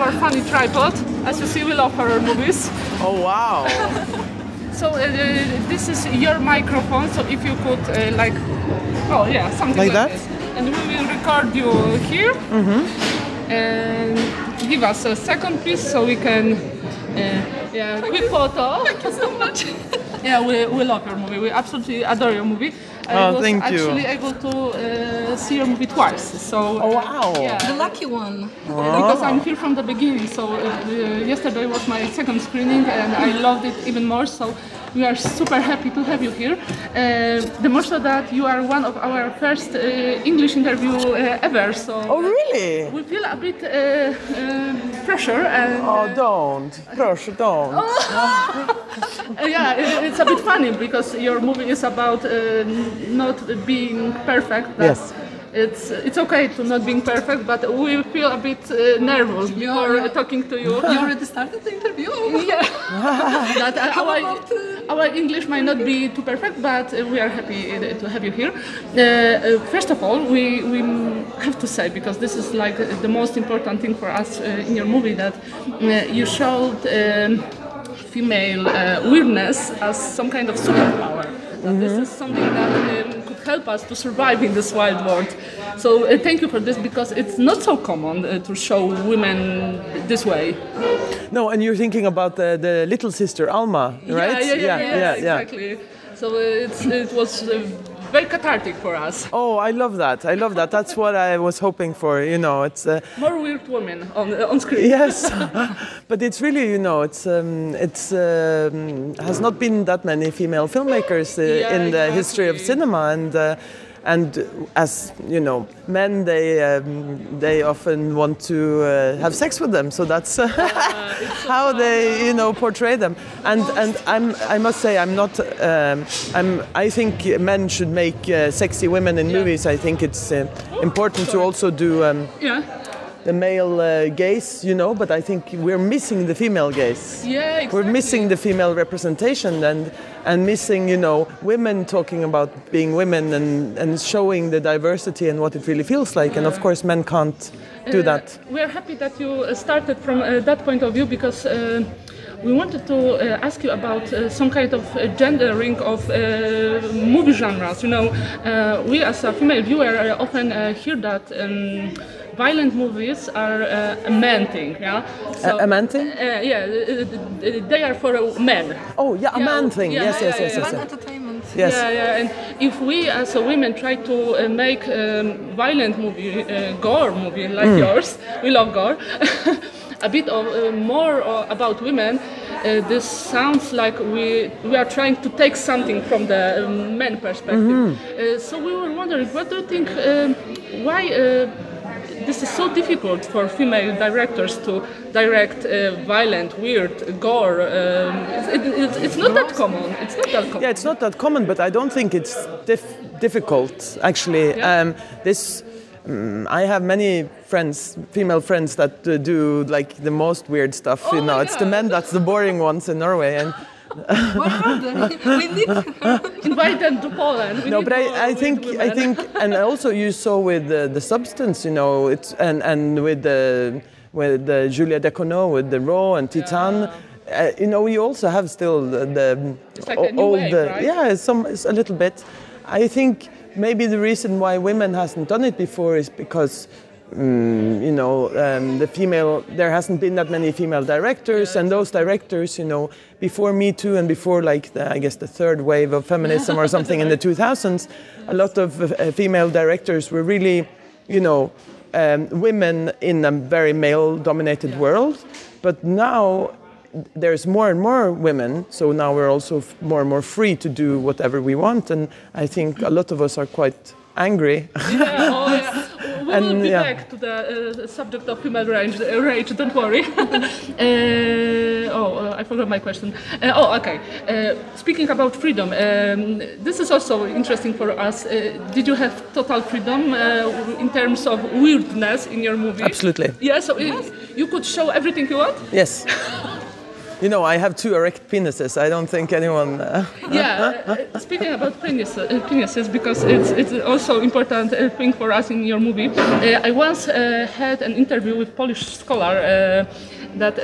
our funny tripod. As you see, we love horror movies. Oh wow! So uh, this is your microphone. So if you could uh, like, oh yeah, something Like like, that? this, and we will record you here. Mm-hmm. And give us a second, please, so we can. Uh, yeah, quick photo. Thank you so much. yeah, we, we love your movie. We absolutely adore your movie. I Oh, was thank you. actually able to uh, see your movie twice. So Oh wow! yeah. The lucky one. because I'm here from the beginning. So uh, uh, yesterday was my second screening, and I loved it even more. So we are super happy to have you here. Uh, the more so that you are one of our first uh, English interview uh, ever. So Oh really? we feel a bit uh, uh, pressure and. Oh don't, proszę don't. Uh, yeah, it, it's a bit funny because your movie is about uh, not being perfect. that Yes. It's it's okay to not being perfect, but we feel a bit uh, nervous before yeah. talking to you. You already started the interview? Yeah. that uh, our, about, uh, our English might not be too perfect, but uh, we are happy uh, to have you here. Uh, uh, first of all, we, we have to say, because this is like uh, the most important thing for us uh, in your movie, that uh, you showed um, female uh, weirdness as some kind of superpower. That This is something that um, could help us to survive in this wild world. So uh, thank you for this because it's not so common uh, to show women this way. No, and you're thinking about the, the little sister Alma, right? Yeah, yeah, yeah, yeah, exactly. So uh, it's, it was uh, very cathartic for us. Oh, I love that. I love that. That's what I was hoping for. You know, it's. Uh, More weird women on, on screen. yes, but it's really, you know, it's um, it's um, has not been that many female filmmakers uh, Yeah, in the history of cinema, and uh, and as you know, men they um, they often want to uh, have sex with them, so that's uh, how they you know portray them. And and I'm I must say I'm not um, I'm I think men should make uh, sexy women in movies. I think it's uh, important to also do. Um, Yeah, the male uh, gaze, you know, but I think we're missing the female gaze. yeah, exactly. We're missing the female representation and and missing, you know, women talking about being women and, and showing the diversity and what it really feels like. And of course, men can't do Uh, that. We are happy that you uh, started from uh, that point of view because uh, we wanted to uh, ask you about uh, some kind of uh, gendering of uh, movie genres. You know, uh, we as a female viewer often uh, hear that. Um, Violent movies are uh, a man thing, yeah. A- a man thing? Uh, yeah, uh, uh, they are for uh, men. Oh, yeah, a Yeah, man thing. yeah, yes, yeah, yes, yes, yeah. yes, Fun yes. entertainment. Yes. Yeah, yeah, and if we as a women try to uh, make um, violent movie, uh, gore movie like Hmm. yours, we love gore, a bit of uh, more uh, about women, uh, this sounds like we we are trying to take something from the um, men perspective. Mm-hmm. Uh, so we were wondering, what do you think? Um, why? Uh, this is so difficult for female directors to direct uh, violent, weird, gore. Um, it's, it, it's, it's not that common. It's not that common. Yeah, it's not that common, but I don't think it's dif- difficult actually. Yeah. Um, this. mm, I have many friends, female friends that uh, do like the most weird stuff. you Oh, know, it's the men that's the boring ones in Norway, and Where are they? We need invite them to Poland. We no, but I, I think I think, and also you saw with the, the substance, you know, it's and and with the with the Julia Ducournau with the Raw and Titane. Uh, you know, you also have still the, the It's like a new old, wave, right? yeah, some it's a little bit. I think maybe the reason why women hasn't done it before is because. Mm, you know, um, the female, there hasn't been that many female directors, and those directors, you know, before Me Too and before, like, the, I guess, the third wave of feminism or something in the 2000s, a lot of uh, female directors were really, you know, um, women in a very male dominated world. But now there's more and more women, so now we're also f- more and more free to do whatever we want. And I think a lot of us are quite angry. Yeah, oh, yeah. We And, will be yeah. back to the uh, subject of female rage, uh, rage don't worry. uh, oh, uh, I forgot my question. Uh, oh, okay. Uh, speaking about freedom, um, this is also interesting for us. Uh, did you have total freedom uh, in terms of weirdness in your movie? Absolutely. Yeah, so uh, you could show everything you want? Yes. you know, I have two erect penises. I don't think anyone. Uh, yeah, uh, uh, speaking about penis, uh, penises, because it's, it's also important uh, thing for us in your movie. Uh, I once uh, had an interview with Polish scholar uh, that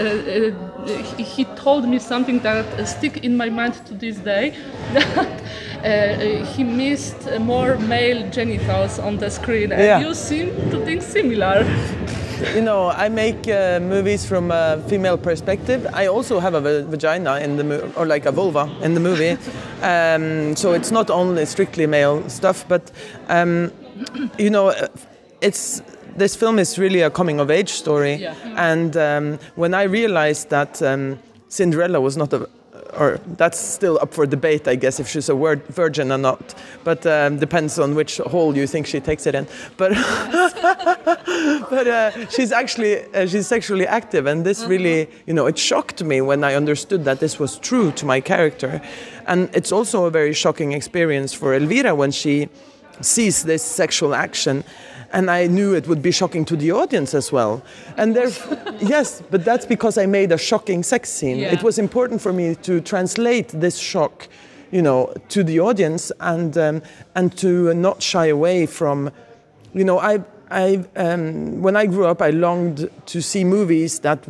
he, he told me something that stick in my mind to this day. That uh, he missed more male genitals on the screen, and Yeah. you seem to think similar. You know, I make uh, movies from a female perspective. I also have a vagina in the mo- or like a vulva in the movie, um, so it's not only strictly male stuff. But um, you know, uh, it's this film is really a coming of age story. Yeah. And um, when I realized that um, Cinderella was not a or that's still up for debate, I guess, if she's a word virgin or not. But um, depends on which hole you think she takes it in. But but uh, she's actually uh, she's sexually active, and this really, you know, it shocked me when I understood that this was true to my character, and it's also a very shocking experience for Elvira when she sees this sexual action. And I knew it would be shocking to the audience as well. And there, yes, but that's because I made a shocking sex scene. Yeah. It was important for me to translate this shock, you know, to the audience and um, and to not shy away from, you know, I I um, when I grew up, I longed to see movies that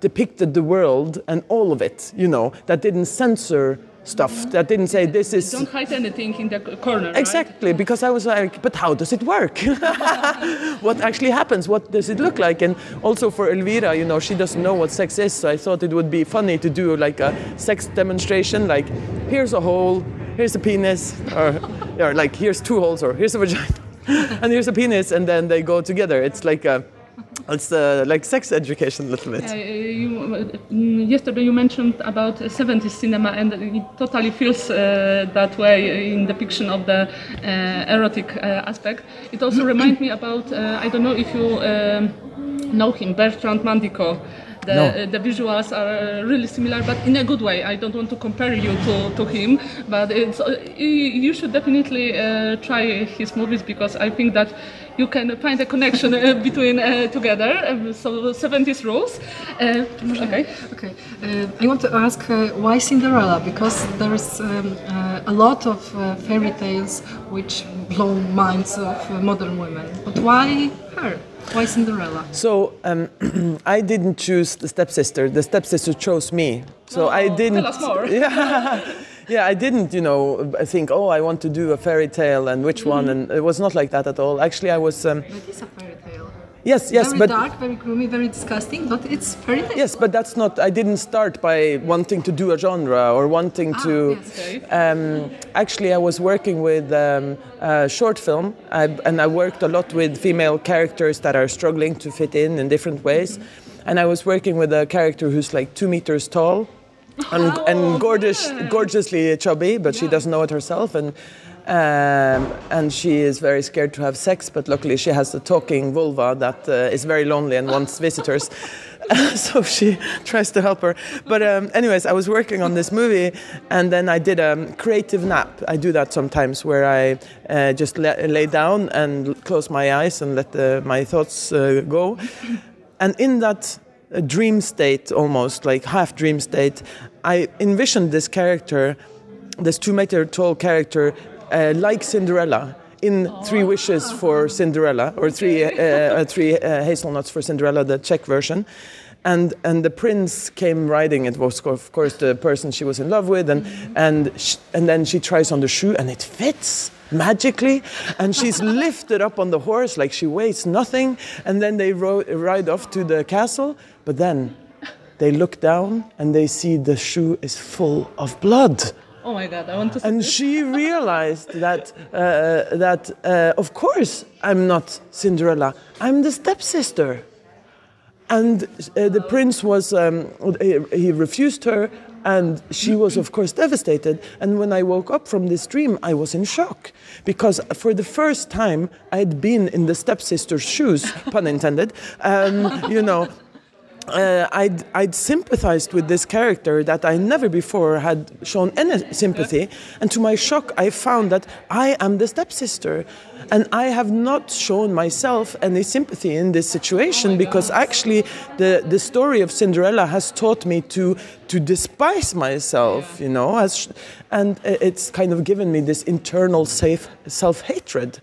depicted the world and all of it, you know, that didn't censor stuff, that didn't say this is Don't hide anything in the corner. right? Exactly, because I was like, but how does it work? what actually happens? What does it look like? And also for Elvira, you know, she doesn't know what sex is, so I thought it would be funny to do like a sex demonstration, like here's a hole, here's a penis, or, or like here's two holes, or here's a vagina, and here's a penis, and then they go together. It's like a, it's uh, like sex education a little bit. Uh, you, uh, yesterday you mentioned about uh, 70s cinema and it totally feels uh, that way in depiction of the uh, erotic uh, aspect. It also reminds me about, uh, I don't know if you um, know him, Bertrand Mandico. The, No. uh, the visuals are really similar, but in a good way. I don't want to compare you to, to him, but it's, uh, you should definitely uh, try his movies because I think that you can find a connection uh, between uh, together. Um, so 70s rules. Uh, okay. Okay, I want to ask uh, why Cinderella? Because there is um, uh, a lot of uh, fairy tales which blow minds of uh, modern women. But why her? Why Cinderella? So um, I didn't choose the stepsister. The stepsister chose me. So I Oh, didn't. tell us more. Yeah, yeah. I didn't, you know, think, oh, I want to do a fairy tale and which one, Mm-hmm. and it was not like that at all. Actually, I was. Um, It is a fairy tale. Yes, yes, very but dark, very gloomy, very disgusting, but it's very. tale. yes, but that's not. I didn't start by wanting to do a genre or wanting Ah, to. yes. Um, actually, I was working with um, a short film, I, and I worked a lot with female characters that are struggling to fit in in different ways. And I was working with a character who's like two meters tall, and, and gorgeous, gorgeously chubby, but she doesn't know it herself. And um, and she is very scared to have sex, but luckily she has a talking vulva that uh, is very lonely and wants visitors. so she tries to help her. But um, anyways, I was working on this movie, and then I did a creative nap. I do that sometimes, where I uh, just la- lay down and close my eyes and let the, my thoughts uh, go. And in that uh, dream state, almost like half dream state, I envisioned this character, this two meter tall character, uh, like Cinderella. In Three Wishes for Cinderella, or Three uh, uh, Three uh, Hazelnuts for Cinderella, the Czech version, and and the prince came riding. It was of course the person she was in love with, and and and then she tries on the shoe, and it fits magically, and she's lifted up on the horse like she weighs nothing, and then they ro- ride off to the castle, but then they look down and they see the shoe is full of blood. Oh my God, I want to. see And she realized that, uh, that uh, of course, I'm not Cinderella, I'm the stepsister. And uh, the prince was, um, he, he refused her, and she was, of course, devastated. And when I woke up from this dream, I was in shock because for the first time I had been in the stepsister's shoes, pun intended, um, you know. Uh, I'd, I'd sympathized with this character that I never before had shown any sympathy. And to my shock, I found that I am the stepsister. And I have not shown myself any sympathy in this situation because actually the, the story of Cinderella has taught me to, to despise myself, you know, as, and it's kind of given me this internal safe self hatred.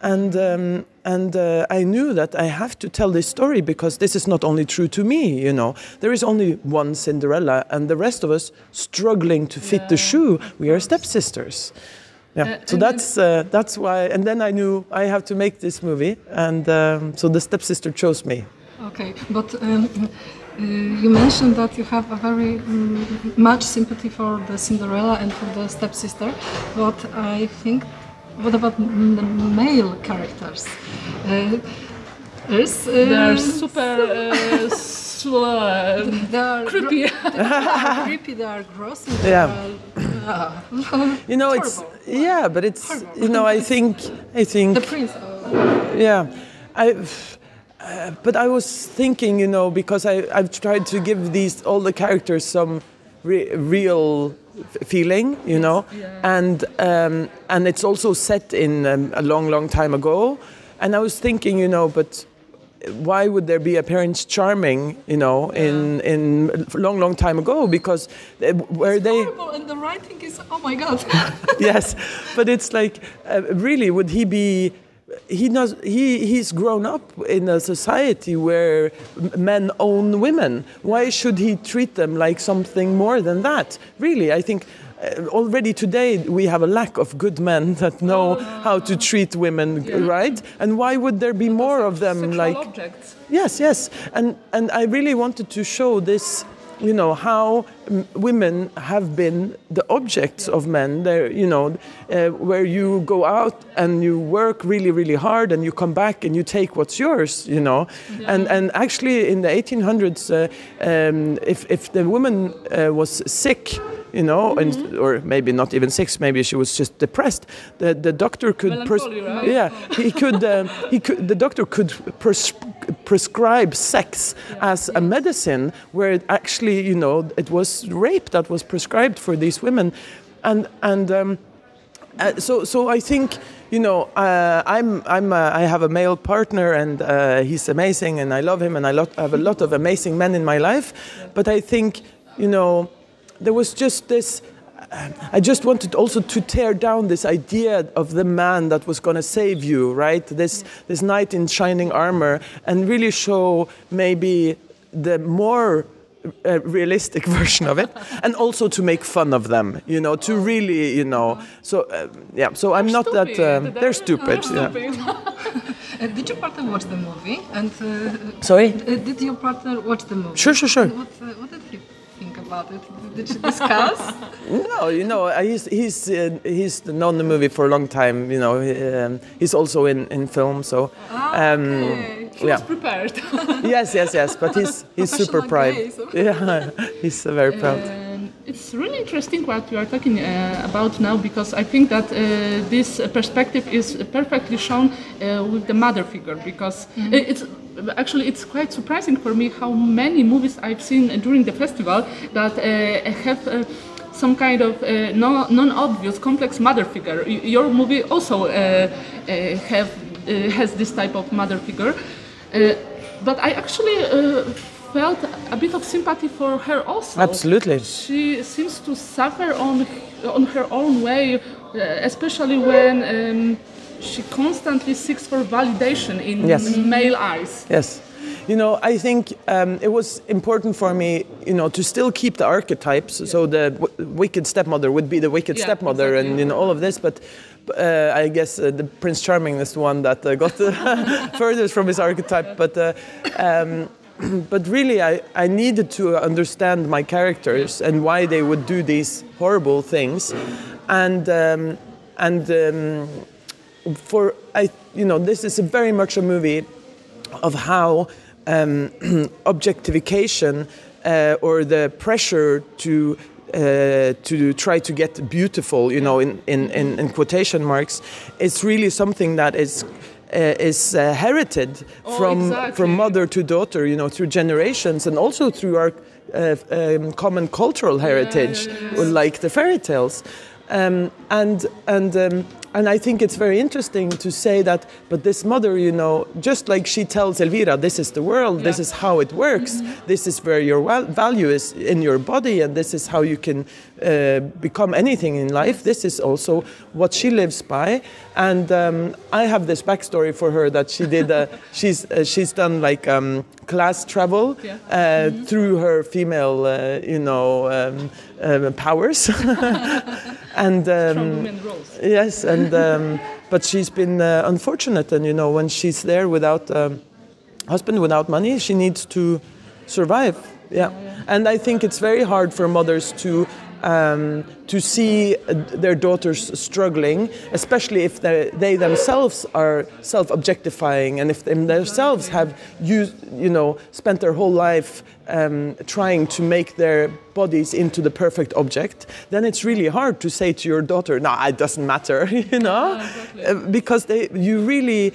And, um, and uh, I knew that I have to tell this story because this is not only true to me, you know. There is only one Cinderella, and the rest of us struggling to fit the shoe. We are stepsisters. Yeah. Uh, so that's uh, that's why. And then I knew I have to make this movie, and um, so the stepsister chose me. Okay, but um, uh, you mentioned that you have a very um, much sympathy for the Cinderella and for the stepsister, but I think, what about the male characters? Uh, there's, uh, They are super uh, slow, they are creepy. they are creepy, they are gross, they Yeah. are, uh, You know, it's Horrible. yeah, but it's you know, I think I think the prince. uh, Yeah, I. Uh, but I was thinking, you know, because I, I've tried to give these all the characters some re- real feeling, you know, and um, and it's also set in um, a long, long time ago, and I was thinking, you know, but why would there be a Prince Charming, you know, in in a long, long time ago? Because uh, where they horrible, and the writing is oh my god. yes, but it's like, uh, really, would he be? He knows he he's grown up in a society where men own women. Why should he treat them like something more than that? Really, I think. Uh, already today we have a lack of good men that know how to treat women right and why would there be more of them like objects. Yes, yes, and and I really wanted to show this, you know, how women have been the objects of men. They're, you know, uh, where you go out and you work really, really hard, and you come back and you take what's yours, you know, and and actually in the 1800s, uh, um, if if the woman uh, was sick. You know, and, or maybe not even sick. Maybe she was just depressed. The the doctor could, right? yeah, he could. Um, he could. The doctor could pres- prescribe sex as a medicine, where it actually, you know, it was rape that was prescribed for these women, and and. Um, uh, so, so I think you know uh, I'm I'm uh, I have a male partner and uh, he's amazing and I love him and I lot, have a lot of amazing men in my life, but I think you know there was just this. uh, I just wanted also to tear down this idea of the man that was going to save you, right? This this knight in shining armor, and really show maybe the more uh, realistic version of it, and also to make fun of them, you know, to really, you know. So uh, yeah, so I'm not that. Um, they're stupid. yeah. stupid. Uh, did your partner watch the movie? And uh, Sorry. uh, did your partner watch the movie? Sure, sure, sure. What, uh, what did he think about it? Did you discuss? No, you know, uh, he's he's uh, he's known the movie for a long time. You know, um, he's also in in film. So um, okay. He yeah, was prepared. yes, yes, yes. But he's he's super proud. Yeah, he's uh, very proud. Um, it's really interesting what you are talking uh, about now because I think that uh, this perspective is perfectly shown uh, with the mother figure because it- it's actually it's quite surprising for me how many movies I've seen during the festival that uh, have. Uh, some kind of uh, no, non-obvious complex mother figure. Your movie also uh, uh, have uh, has this type of mother figure, uh, but I actually uh, felt a bit of sympathy for her also. Absolutely. She seems to suffer on on her own way, uh, especially when um, she constantly seeks for validation in Yes. male eyes. Yes. You know, I think um, it was important for me, you know, to still keep the archetypes. So the w- wicked stepmother would be the wicked Yeah, stepmother, and you know all of this. But uh, I guess uh, the Prince Charming is the one that uh, got the furthest from his archetype. But uh, um, but really, I, I needed to understand my characters and why they would do these horrible things, and um, and. Um, for I, you know, this is very much a movie of how um, objectification uh, or the pressure to uh, to try to get beautiful, you know, in, in, in, in quotation marks, is really something that is uh, is uh, herited from exactly. from mother to daughter, you know, through generations, and also through our uh, um, common cultural heritage, like the fairy tales. Um, and and um, and I think it's very interesting to say that. But this mother, you know, just like she tells Elvira, this is the world, this is how it works, this is where your val- value is in your body, and this is how you can uh, become anything in life. This is also what she lives by. And um, I have this backstory for her that she did. Uh, she's uh, she's done like um, class travel Yeah. uh, through her female, uh, you know, um, um, powers. and um, roles. yes, and um, but she's been uh, unfortunate, and you know, when she's there without husband, without money, she needs to survive. Yeah, and I think it's very hard for mothers to. Um, to see uh, their daughters struggling, especially if they, themselves are self-objectifying and if they themselves have used, you know, spent their whole life um, trying to make their bodies into the perfect object, then it's really hard to say to your daughter, "No, it doesn't matter," you know, Uh, because they, you really,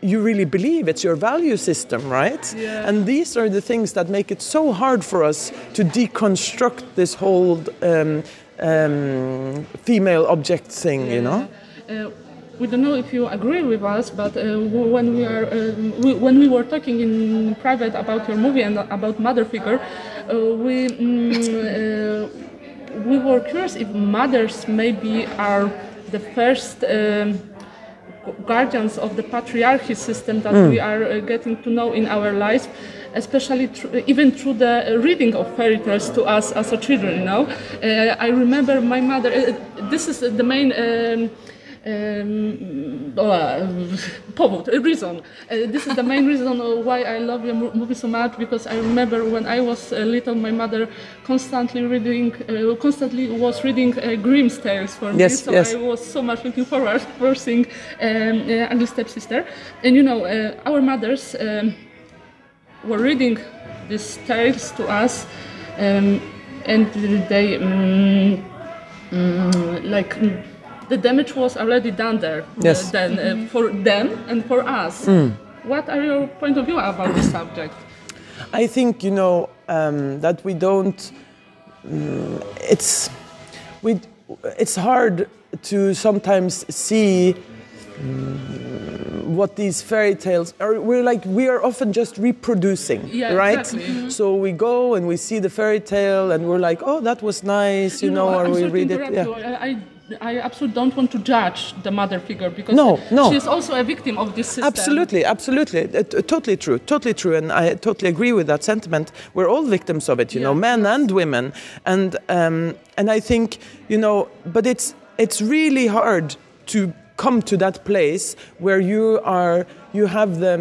you really believe it's your value system, right? Yeah. And these are the things that make it so hard for us to deconstruct this whole um, um, female object thing, you know. Uh, we don't know if you agree with us, but uh, when we are um, we, when we were talking in private about your movie and about mother figure, uh, we mm, uh, we were curious if mothers maybe are the first. Um, guardians of the patriarchy system that we are uh, getting to know in our lives especially thr- even through the reading of fairy tales to us as a children you know uh, i remember my mother uh, this is the main um, um, uh, powód, uh, reason. Uh, this is the main reason why I love your movie so much because I remember when I was uh, little, my mother constantly reading, uh, constantly was reading uh, Grimm's tales for me. So yes. I was so much looking forward for seeing um, uh, Ugly Stepsister. And you know, uh, our mothers um, were reading these tales to us, um, and they um, mm, like mm, the damage was already done there. uh, Yes. then uh, for them and for us. What are your point of view about this subject? I think you know um, that we don't. mm, it's we. It's hard to sometimes see mm, what these fairy tales are. We're like we are often just reproducing, Yeah, right? exactly. Mhm. So we go and we see the fairy tale and we're like, oh, that was nice, you, know, or I'm we read it. Yeah. I, I, absolutely don't want to judge the mother figure because No, no. she's also a victim of this system. Absolutely, absolutely, Uh, t- totally true, totally true, and I totally agree with that sentiment. We're all victims of it, you know, men and women, and um, and I think you know, but it's it's really hard to come to that place where you are you have the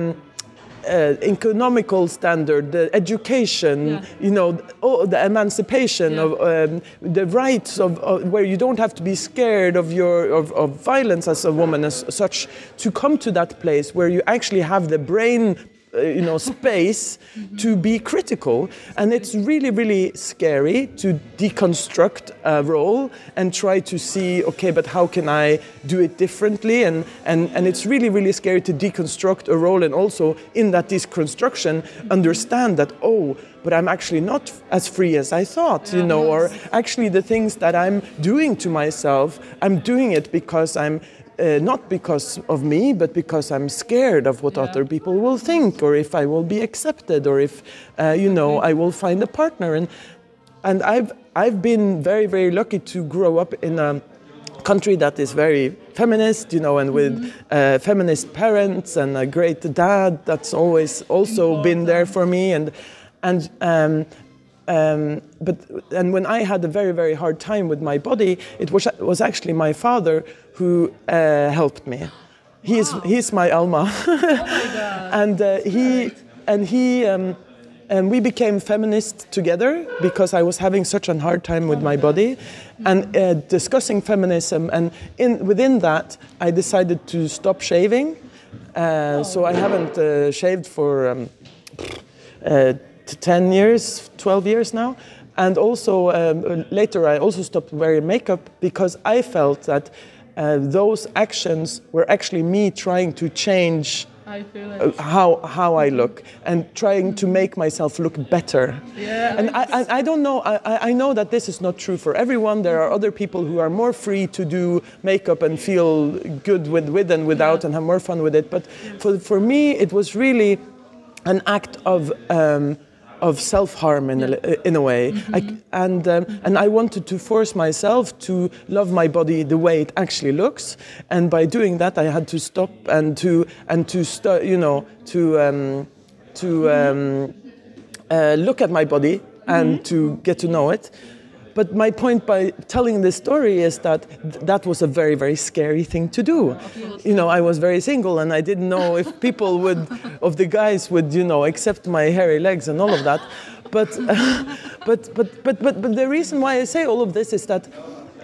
uh, economical standard, the education, Yeah. you know, oh, the emancipation Yeah. of um, the rights of, of where you don't have to be scared of your of, of violence as a woman as such. To come to that place where you actually have the brain. Uh, you know, space to be critical, and it's really, really scary to deconstruct a role and try to see, okay, but how can I do it differently? And and and it's really, really scary to deconstruct a role and also in that deconstruction understand that oh, but I'm actually not as free as I thought, you know, or actually the things that I'm doing to myself, I'm doing it because I'm uh, not because of me, but because I'm scared of what other people will think, or if I will be accepted, or if uh, you know I will find a partner. And and I've I've been very very lucky to grow up in a country that is very feminist, you know, and with uh, feminist parents and a great dad that's always also been there for me, and and. Um, um, but and when I had a very very hard time with my body, it was was actually my father who uh, helped me. He is he's my Alma, and uh, he and he. Um, and we became feminists together because I was having such a hard time with my body, and uh, discussing feminism. And in, within that, I decided to stop shaving. Uh, so I haven't uh, shaved for um, uh, 10 years, 12 years now. And also um, later, I also stopped wearing makeup because I felt that uh, those actions were actually me trying to change I feel it. uh, how how I look and trying to make myself look better. Yeah, And I, I, I don't know. I, I- know that this is not true for everyone. There are other people who are more free to do makeup and feel good with with and without and have more fun with it. But for for me, it was really an act of. Um, of self-harm in, a, in a way, I, and um, and I wanted to force myself to love my body the way it actually looks, and by doing that, I had to stop and to and to stu- you know to um, to um, uh, look at my body and to get to know it. But my point by telling this story is that th- that was a very, very scary thing to do. You know, I was very single and I didn't know if people would, of the guys would, you know, accept my hairy legs and all of that. But, but, but, but, but, but the reason why I say all of this is that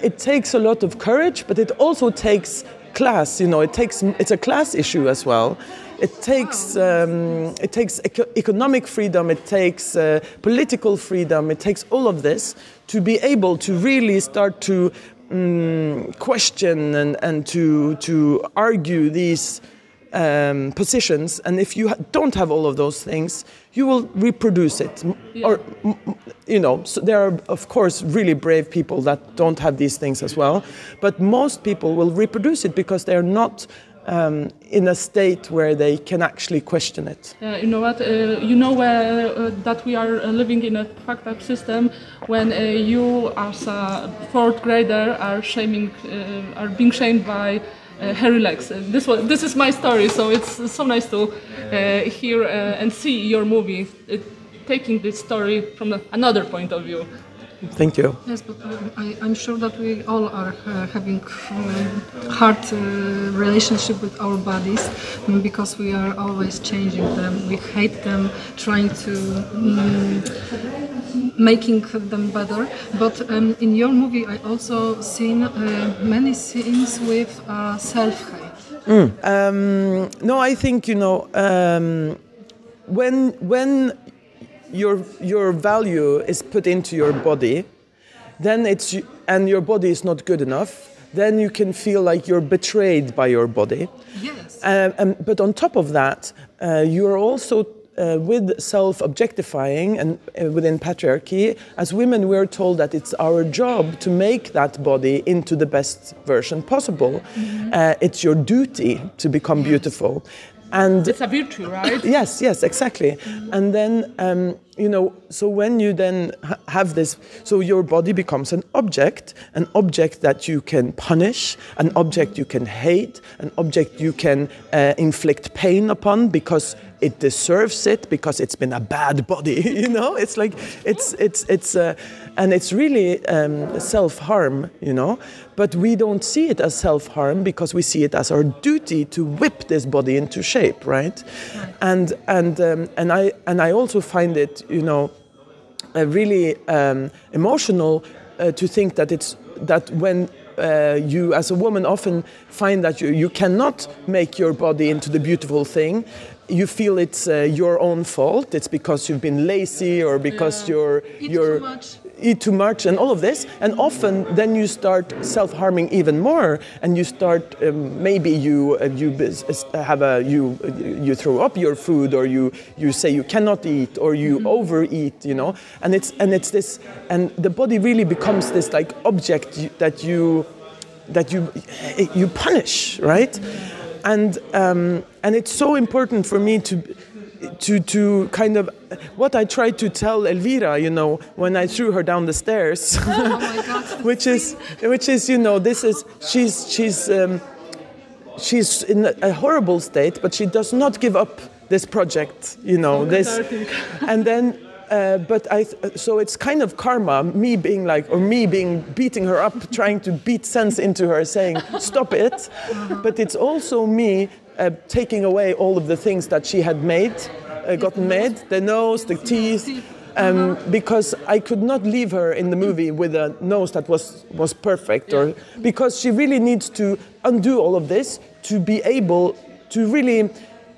it takes a lot of courage, but it also takes class. You know, it takes it's a class issue as well. It takes um, it takes eco- economic freedom. It takes uh, political freedom. It takes all of this to be able to really start to um, question and, and to to argue these um, positions. And if you don't have all of those things, you will reproduce it. M- Or you know, so there are of course really brave people that don't have these things as well. But most people will reproduce it because they're not. Um, in a state where they can actually question it. Uh, you know what? Uh, you know uh, that we are uh, living in a fucked up system when uh, you, as a fourth grader, are shaming, are being shamed by legs. Uh, this was, this is my story, so it's so nice to hear and see your movie taking this story from another point of view. Thank you. Yes, but I, I'm sure that we all are uh, having um, hard uh, relationship with our bodies um, because we are always changing them. We hate them, trying to um, making them better. But um, in your movie, I also seen uh, many scenes with uh, self-hate. Um, no, I think you know um, when when your your value is put into your body, then it's and your body is not good enough. Then you can feel like you're betrayed by your body. Yes. Um, um, but on top of that, uh, you are also uh, with self-objectifying and uh, within patriarchy, as women, we're told that it's our job to make that body into the best version possible. Uh, it's your duty to become beautiful, and It's a virtue, right? yes, yes, exactly. And then, um, you know, so when you then ha- have this, so your body becomes an object, an object that you can punish, an object you can hate, an object you can uh, inflict pain upon because it deserves it because it's been a bad body. You know, it's like it's it's it's uh, and it's really um, self harm. You know, but we don't see it as self harm because we see it as our duty to whip this body into shape, right? And and um, and I and I also find it, you know, uh, really um, emotional uh, to think that it's that when uh, you as a woman often find that you, you cannot make your body into the beautiful thing. You feel it's uh, your own fault. It's because you've been lazy or because you're Eat you're too much. Eat too much and all of this and often then you start self-harming even more and you start um, maybe you uh, you uh, have a you you throw up your food or you you say you cannot eat or you overeat you know? And it's and it's this and the body really becomes this like object that you that you you punish right? And um, and it's so important for me to to to kind of what I tried to tell Elvira, you know, when I threw her down the stairs, Oh which is which is you know this is she's she's um, she's in a- horrible state, but she does not give up this project, you know this, and then. Uh, but I, th- so it's kind of karma, me being like, or me being beating her up, trying to beat sense into her, saying, "Stop it!" But it's also me uh, taking away all of the things that she had made, uh, gotten made, the nose, the teeth, um, because I could not leave her in the movie with a nose that was was perfect, or because she really needs to undo all of this to be able to really,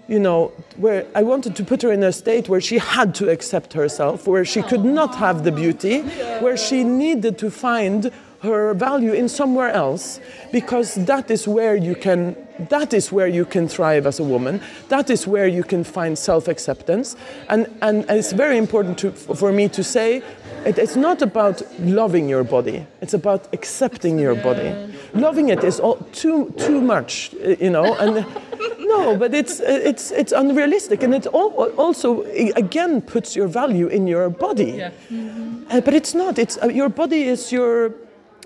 you know, where I wanted to put her in a state where she had to accept herself, where she could not have the beauty, where she needed to find her value in somewhere else because that is where you can that is where you can thrive as a woman. That is where you can find self-acceptance. And and it's very important to, for me to say it, it's not about loving your body. It's about accepting your body. Loving it is all, too too much uh, you know and no but it's it's it's unrealistic. And it also again puts your value in your body. Yeah. uh, but it's not. It's uh, your body is your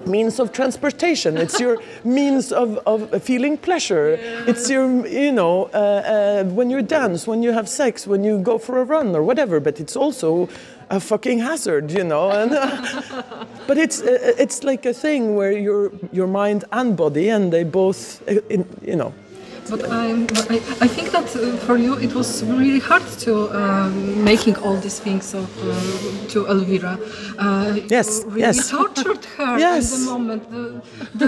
means of transportation. It's your means of, of feeling pleasure. It's your, you know, uh, uh, when you dance, when you have sex, when you go for a run or whatever. But it's also a fucking hazard, you know. And, uh, but it's uh, it's like a thing where your your mind and body, and they both, uh, in, you know. But I'm, I, I think that uh, for you it was really hard to um, making all these things of uh, to Elvira. Uh, Yes, really yes. tortured her Yes. in the moment. The, the,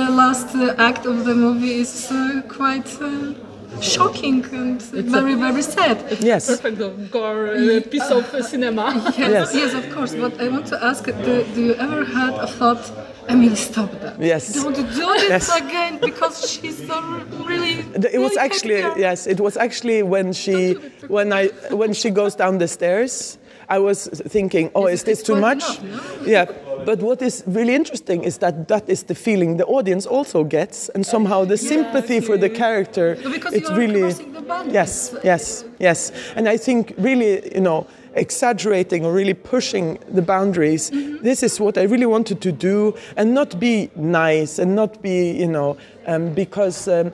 the last act of the movie is uh, quite uh, shocking and very very sad. Yes. Perfect gore uh, piece of uh, cinema. Yes, Yes. yes, of course. But I want to ask: Do, do you ever had a thought? Emilie, stop that. Yes. Don't do it Yes. again because she's so really. The- It was really actually happy. yes. It was actually when she when I when she goes down the stairs. I was thinking, oh, is, it- this it's too much? enough, Yeah. But what is really interesting is that that is the feeling the audience also gets, and somehow the sympathy for the character. Because it's really crossing the boundaries. yes, yes, yes. And I think really, you know, exaggerating or really pushing the boundaries. Mm-hmm. This is what I really wanted to do, and not be nice and not be, you know, um, because. Um,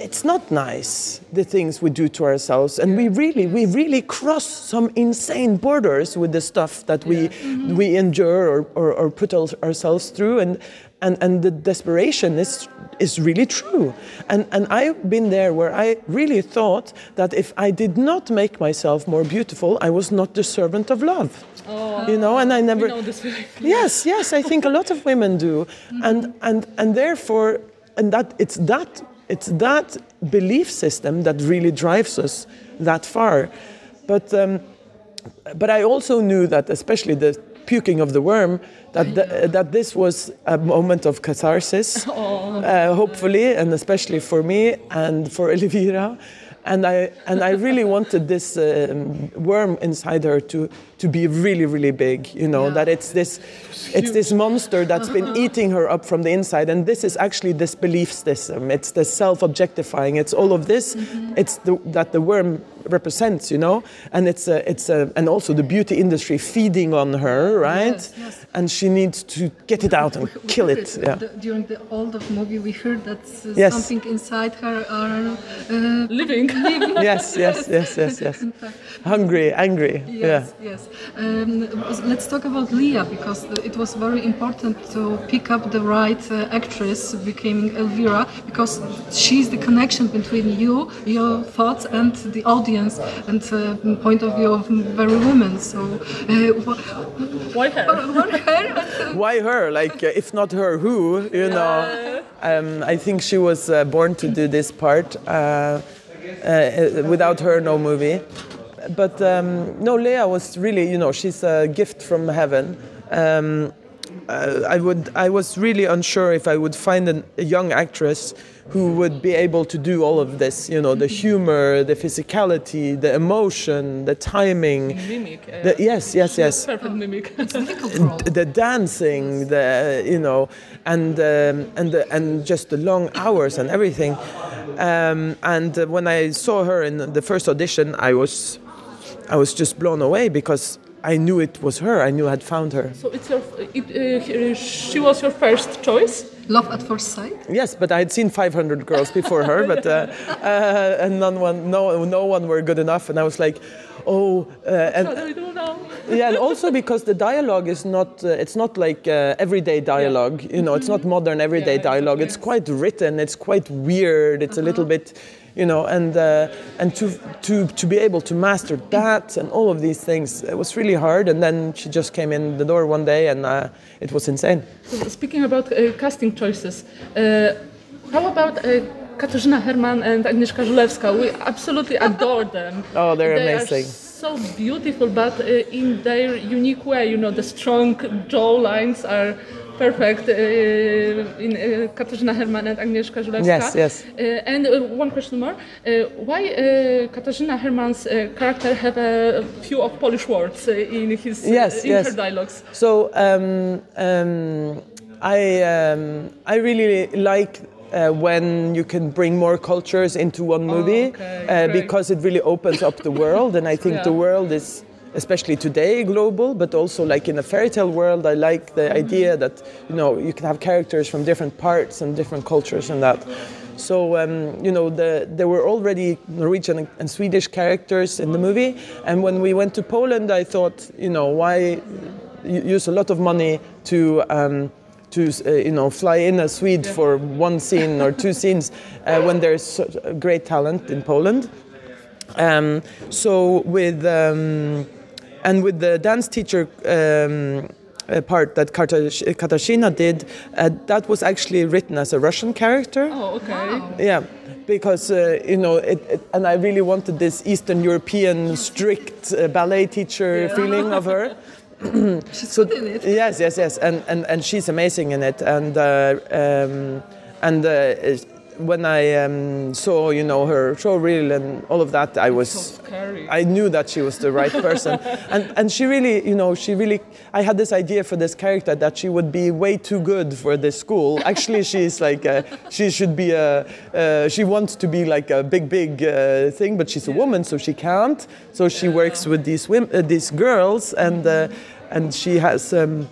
it's not nice the things we do to ourselves. And we really we really cross some insane borders with the stuff that we mm-hmm. we endure or, or, or put our, ourselves through. And and and the desperation is is really true. And and i've been there where i really thought that if i did not make myself more beautiful i was not the servant of love. Oh. You know and i never know this feeling. yes yes i think a lot of women do. And and and therefore and that it's that it's that belief system that really drives us that far. But um, but i also knew that especially the puking of the worm that the, that this was a moment of catharsis uh, hopefully and especially for me and for elvira. And I and I really wanted this um, worm inside her to to be really really big, you know, that it's this it's this monster that's been eating her up from the inside, and this is actually this belief system. It's the self-objectifying. It's all of this. It's the, that the worm represents, you know, and it's a, it's a, and also the beauty industry feeding on her, right? Yes, yes. And she needs to get it out and We kill heard it. Yeah. the- during the old of movie, we heard that uh, Yes. something inside her are uh, Living. yes, yes, yes, yes, yes. Hungry, angry. Yes, Yeah. yes. Um, let's talk about Lea because it was very important to pick up the right uh, actress becoming Elvira because she's the connection between you, your thoughts, and the audience and uh, point of view of very women. So, uh, wh- Why her? what her? why her? Like, uh, if not her, who? You know, um, I think she was uh, born to do this part. Uh, uh, without her, no movie. But um, no, Lea was really, you know, she's a gift from heaven. Um, uh, I would, I was really unsure if I would find an, a young actress who would be able to do all of this. You know, the humor, the physicality, the emotion, the timing. Mimic. Uh, The, yes, yes, yes Perfect mimic. Difficult role. the dancing, the you know, and um, and the, and just the long hours and everything. Um, and uh, when I saw her in the first audition, I was I was just blown away because I knew it was her. I knew I had found her. so it's your. It, uh, she was your first choice. Love at first sight. Yes, but I had seen 500 girls before her, but uh, uh, and none one, no, no one were good enough. And I was like, oh, uh, and do we do yeah, and also because the dialogue is not, uh, it's not like uh, everyday dialogue. You know, it's not modern everyday Yeah, dialogue. It's quite written. It's quite weird. It's a little bit, you know, and uh, and to to to be able to master that and all of these things, it was really hard. And then she just came in the door one day, and uh, it was insane. So speaking about uh, casting choices, uh, how about uh, Katarzyna Herman and Agnieszka Żulewska? We absolutely adore them. Oh, they're they amazing. Are so beautiful, but uh, in their unique way. You know, the strong jaw lines are perfect uh, in uh, Katarzyna Herman and Agnieszka Żulewska. Yes, yes. Uh, and uh, one question more. Uh, why uh, Katarzyna Herman's uh, character have a few of Polish words in his Yes, in yes. her dialogues? So um, um, I um, I really like. Uh, when you can bring more cultures into one movie, okay, uh, because it really opens up the world, and I think Yeah. the world is, especially today, global. But also, like in a fairy tale world, I like the idea that you know you can have characters from different parts and different cultures, and that. So um, you know, the, there were already Norwegian and Swedish characters in the movie, and when we went to Poland, I thought, you know, why use a lot of money to um, to uh, you know fly in a Swede for one scene or two scenes uh, when there's such great talent in Poland. Um, so with um, and with the dance teacher um, uh, part that Katash- Katarzyna did, uh, that was actually written as a Russian character. Oh, okay. Yeah, because uh, you know, it, it, and I really wanted this Eastern European strict uh, ballet teacher feeling of her. She's So good in it. yes, yes, yes, and and, and she's amazing in it, and uh, um, and. When I um, saw, you know, her show reel and all of that, I was, scary. I knew that she was the right person, and and she really, you know, she really. I had this idea for this character that she would be way too good for this school. Actually, she's like, a, she should be a, uh, she wants to be like a big, big uh, thing, but she's a woman, so she can't. So she works with these women, uh, these girls, and uh, and she has, um,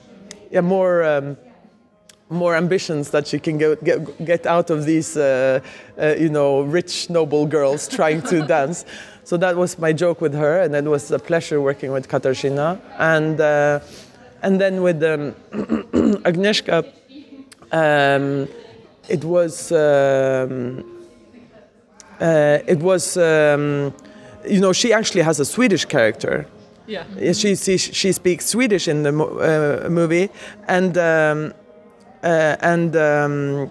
yeah, more. Um, more ambitions that she can go, get, get out of these, uh, uh, you know, rich, noble girls trying to dance. So that was my joke with her, and it was a pleasure working with Katarzyna. And, uh, and then with um, Agnieszka, um, it was, um, uh, it was, um, you know, she actually has a Swedish character. Yeah. She, she, she speaks Swedish in the mo- uh, movie, and um, and um,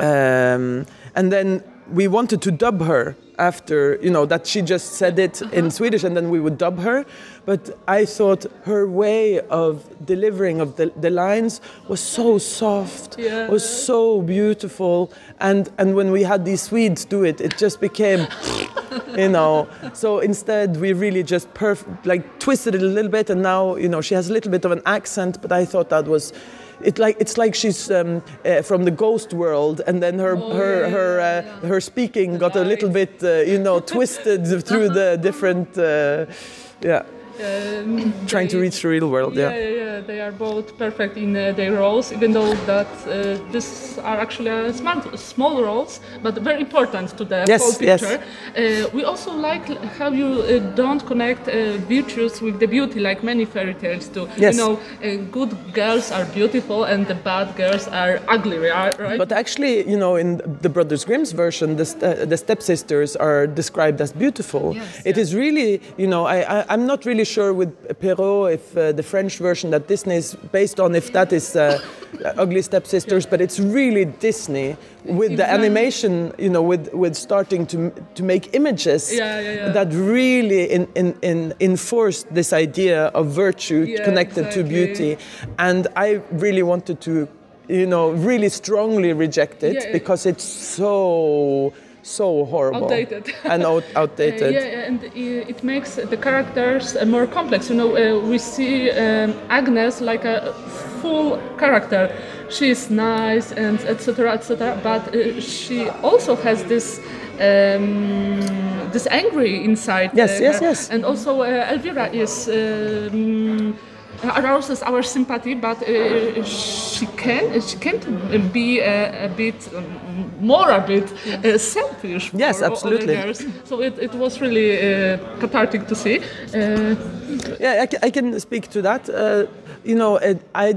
um, and then we wanted to dub her after you know that she just said it in Swedish, and then we would dub her. But I thought her way of delivering of the, the lines was so soft, Yeah. was so beautiful, and and when we had these Swedes do it, it just became you know so instead we really just perf- like twisted it a little bit and now you know she has a little bit of an accent but i thought that was it like it's like she's um, uh, from the ghost world and then her her her uh, her speaking got a little bit uh, you know twisted through the different uh, yeah Um, trying to reach the real world Yeah, yeah yeah. They are both perfect in uh, their roles, even though that uh, these are actually uh, small, small roles, but very important to the Yes, whole yes. picture. Uh, we also like how you uh, don't connect uh, virtues with the beauty like many fairy tales do. Yes. You know, uh, good girls are beautiful and the bad girls are ugly, right? But actually, you know, in the Brothers Grimm's version, the, st- the stepsisters are described as beautiful. Yes. It is really, you know, I, I, I'm not really sure with Perrault if uh, the French version that Disney is based on, if that is uh, Ugly Stepsisters, but it's really Disney with the animation, you know, with, with starting to, to make images Yeah, yeah, yeah. that really in, in, in enforced this idea of virtue connected to beauty. And I really wanted to you know, really strongly reject it because it's so, so horrible Outdated. and out, outdated. Uh, yeah, and it makes the characters uh, more complex. You know, uh, we see um, Agnes like a full character. She's nice and etc. etc. But uh, she also has this. Um, this angry inside. Yes, uh, yes, yes. And also uh, Elvira is um, arouses our sympathy, but uh, she can she can be a, a bit um, more a bit uh, selfish. Yes, absolutely. So it, it was really uh, cathartic to see. Uh, Yeah, I can, I can speak to that. Uh, you know, I.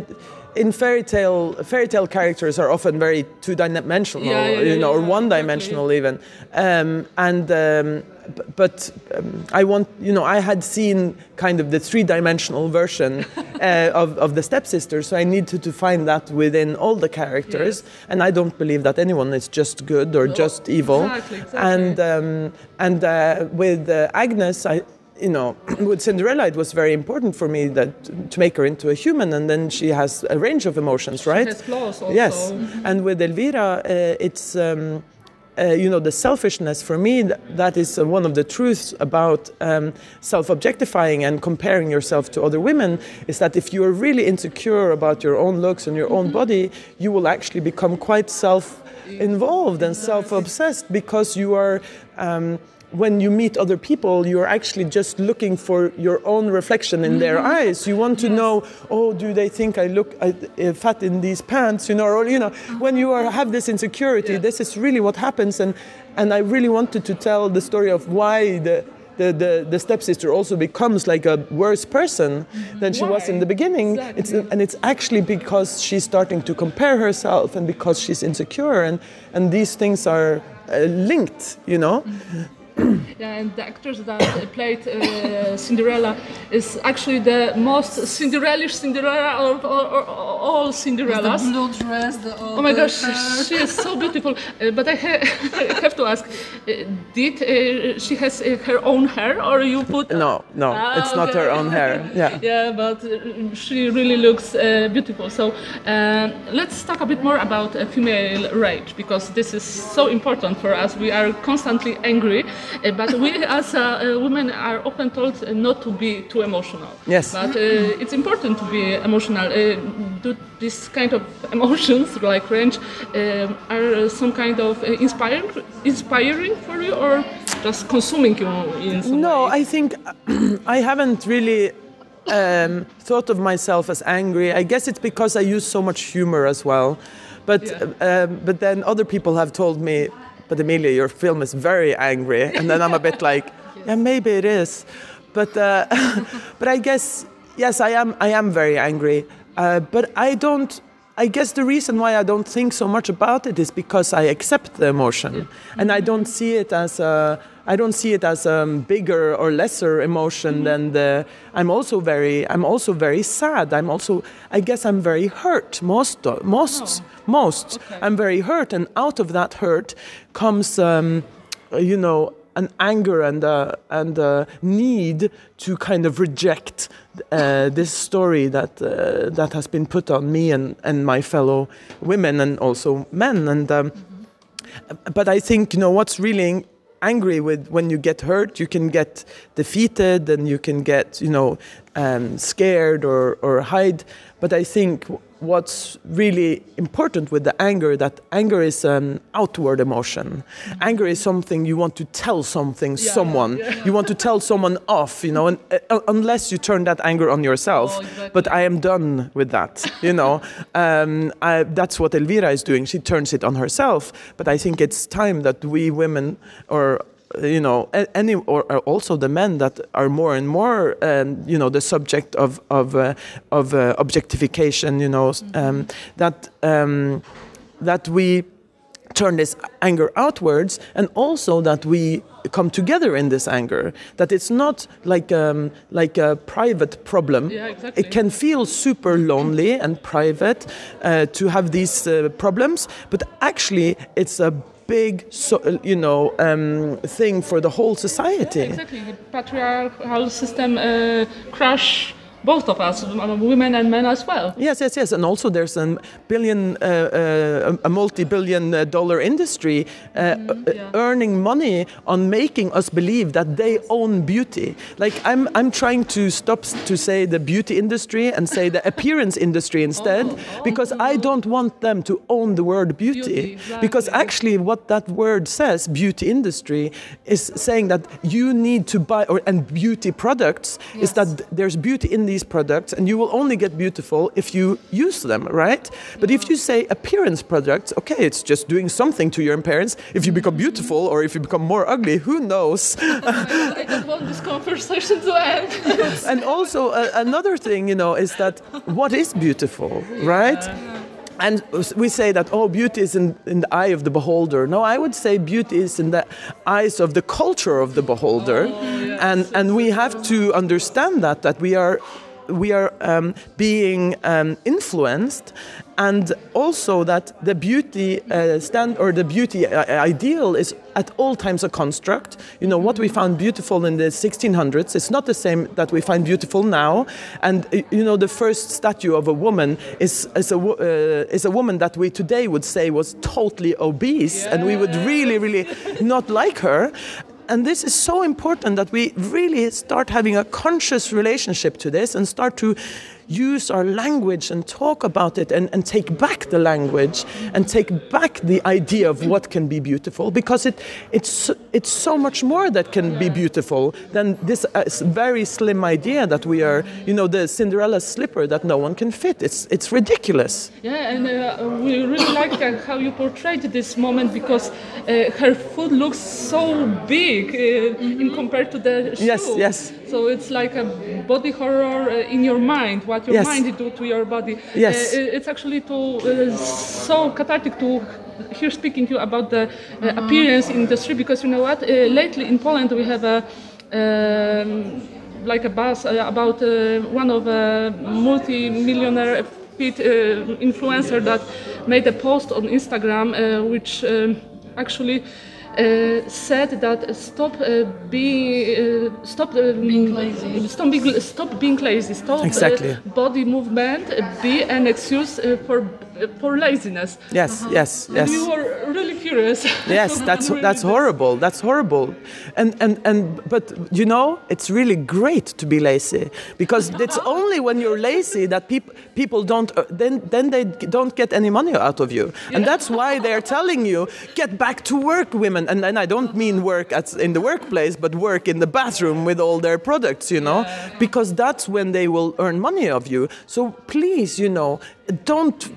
In fairy tale, fairy tale characters are often very two-dimensional, Yeah, yeah, you yeah, know, or one-dimensional even. Um, and um, but um, I want, you know, I had seen kind of the three-dimensional version uh, of, of the stepsisters, so I needed to find that within all the characters. And I don't believe that anyone is just good or just evil. exactly, exactly. And um, and uh, with uh, Agnes, I, you know, with Cinderella, it was very important for me that to make her into a human, and then she has a range of emotions, right? has flaws also. Yes, and with Elvira, uh, it's. Um, uh, you know the selfishness for me th- that is uh, one of the truths about um, self-objectifying and comparing yourself to other women is that if you are really insecure about your own looks and your own body you will actually become quite self-involved and self-obsessed because you are um, when you meet other people, you're actually just looking for your own reflection in their eyes. You want to know, oh, do they think I look uh, fat in these pants? You know, or you know, when you are, have this insecurity, this is really what happens. And and I really wanted to tell the story of why the. The, the, the stepsister also becomes like a worse person than she was in the beginning. It's, and it's actually because she's starting to compare herself and because she's insecure. And, and these things are uh, linked, you know? Yeah, and the actors that uh, played uh, Cinderella is actually the most Cinderellish Cinderella of all, all, all Cinderellas. The blue dress, the Oh my gosh, she is so beautiful. Uh, but I, ha- I have to ask, uh, did uh, she has uh, her own hair, or you put? No, no, Ah, it's not her own hair. Yeah. yeah, but uh, she really looks uh, beautiful. So uh, let's talk a bit more about uh, female rage because this is so important for us. We are constantly angry, but we as uh, uh, women are often told uh, not to be too emotional. Yes. But uh, it's important to be emotional. Uh, do this kind of emotions like rage um are some kind of uh, inspiring, inspiring for you, or just consuming you in some No, way? I think I haven't really um, thought of myself as angry. I guess it's because I use so much humor as well. But um, but then other people have told me, but Emilie, your film is very angry, and then I'm a bit like, yeah, maybe it is, but uh, but I guess yes, I am I am very angry, uh, but I don't. I guess the reason why I don't think so much about it is because I accept the emotion, and I don't see it as a I don't see it as a bigger or lesser emotion than the. I'm also very I'm also very sad. I'm also I guess I'm very hurt most most most. I'm very hurt, and out of that hurt comes um, you know an anger and a, and a need to kind of reject uh, this story that uh, that has been put on me and, and my fellow women and also men and um, but I think you know what's really angry with when you get hurt you can get defeated and you can get you know um, scared or, or hide. But I think what's really important with the anger that anger is an outward emotion. Anger is something you want to tell something someone. you want to tell someone off you know and uh, unless you turn that anger on yourself. Oh, exactly. but I am done with that you know. Um, I, that's what Elvira is doing. She turns it on herself. But I think it's time that we women or uh, you know any or, or also the men that are more and more um, you know the subject of of uh, of uh, objectification you know um, that um, that we turn this anger outwards and also that we come together in this anger. That it's not like um, like a private problem. Yeah, exactly. it can feel super lonely and private uh, to have these uh, problems but actually it's a big so, you know um, thing for the whole society. Exactly, the patriarchal system uh, crush both of us, um, women and men as well. Yes, yes, yes, and also there's a billion, uh, uh, a multi-billion dollar industry uh, uh, yeah. earning money on making us believe that they own beauty. Like I'm, I'm trying to stop to say the beauty industry and say the appearance industry instead, because I don't want them to own the word beauty, Beauty, because actually what that word says, beauty industry, is saying that you need to buy or and beauty products is that there's beauty in these products and you will only get beautiful if you use them right? But if you say appearance products okay it's just doing something to your appearance. If you become beautiful or if you become more ugly who knows? I don't want this conversation to end. and also uh, another thing you know is that what is beautiful right? And we say that oh beauty is in, in the eye of the beholder. No i would say beauty is in the eyes of the culture of the beholder. And and we have to understand that that we are we are um, being um, influenced and also that the beauty uh, stand or the beauty uh, ideal is at all times a construct. You know what we found beautiful in the 1600s is not the same that we find beautiful now. And you know the first statue of a woman is is a uh, is a woman that we today would say was totally obese, and we would really really not like her. And this is so important that we really start having a conscious relationship to this and start to use our language and talk about it and, and take back the language and take back the idea of what can be beautiful because it, it's, it's so much more that can be beautiful than this uh, very slim idea that we are, you know, the Cinderella slipper that no one can fit. It's, it's ridiculous. Yeah, and uh, we really like uh, how you portrayed this moment because uh, her foot looks so big uh, in compared to the shoe. Yes, yes. So it's like a body horror uh, in your mind, what your Yes. mind do to your body. Yes. Uh, it's actually to, uh, so cathartic to hear speaking to you about the uh, appearance industry because you know what? Uh, lately in Poland we have a um, like a buzz uh, about uh, one of a multi-millionaire uh, influencer that made a post on Instagram uh, which um, actually said that stop uh, being uh, stop uh, Being lazy. stop being stop being lazy stop Exactly. uh, body movement uh, be an excuse uh, for uh, for laziness Yes, yes, yes. and we were really furious Yes, that's Really that's horrible. That's horrible. And and and but you know, it's really great to be lazy because it's only when you're lazy that people people don't uh, then then they don't get any money out of you. And that's why they're telling you get back to work women. And and I don't mean work at in the workplace but work in the bathroom with all their products, you know? Because that's when they will earn money of you. So please, you know, don't